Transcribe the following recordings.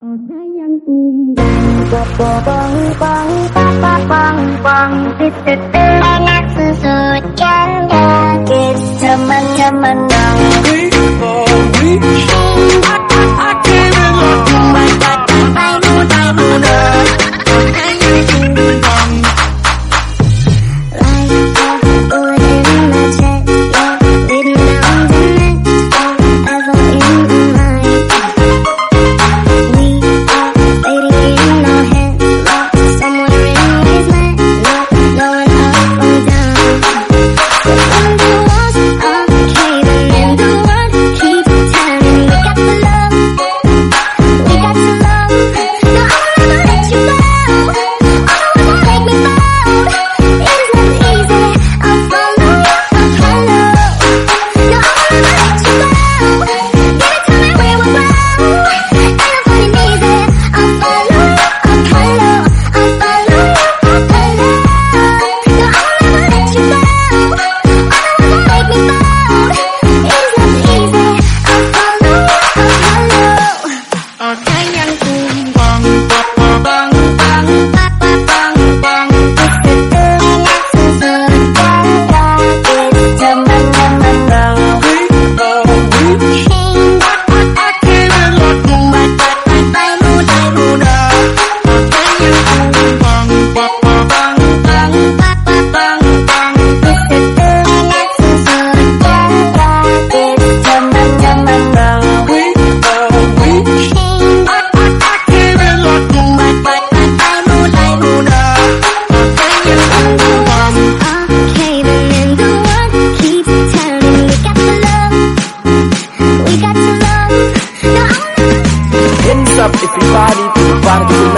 Sayang ờ, tumbang Anak susu janda Teman-teman Baby, baby Guarda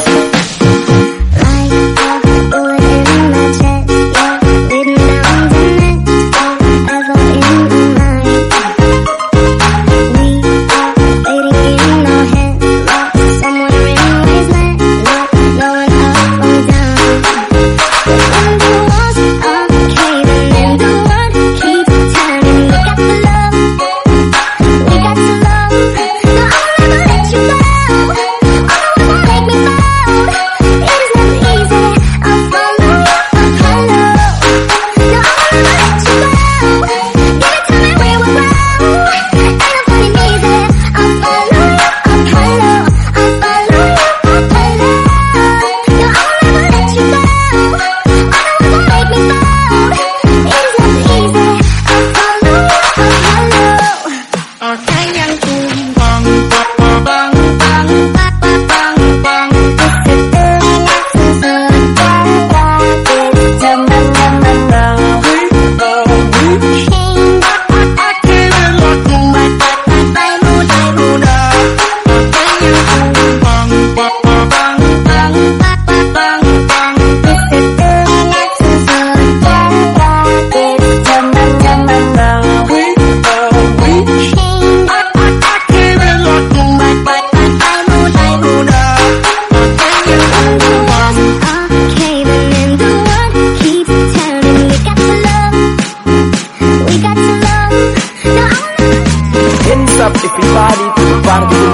got